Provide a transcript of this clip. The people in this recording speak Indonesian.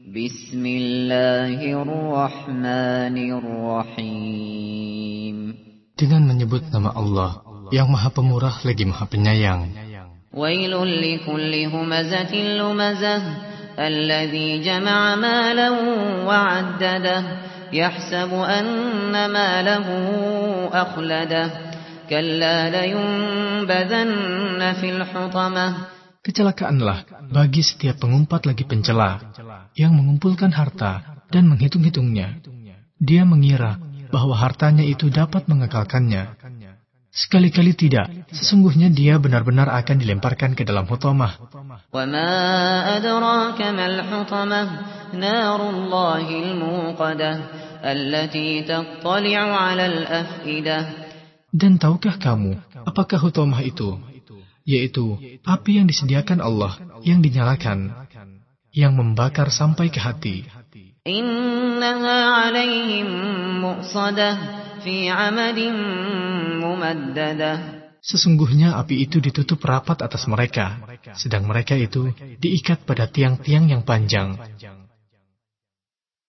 Bismillahirrahmanirrahim. Dengan menyebut nama Allah yang Maha Pemurah lagi Maha Penyayang. Wailul likulli humazatin lumazah alladhi jama'a malan wa'addadah yahsabu anna malahu akhladah kalla layunbadhanna fil hutamah Kecelakaanlah bagi setiap pengumpat lagi pencela yang mengumpulkan harta dan menghitung-hitungnya. Dia mengira bahwa hartanya itu dapat mengekalkannya. Sekali-kali tidak, sesungguhnya dia benar-benar akan dilemparkan ke dalam hutamah. Dan tahukah kamu, apakah hutamah itu? yaitu api yang disediakan Allah yang dinyalakan, yang membakar sampai ke hati. Sesungguhnya api itu ditutup rapat atas mereka, sedang mereka itu diikat pada tiang-tiang yang panjang.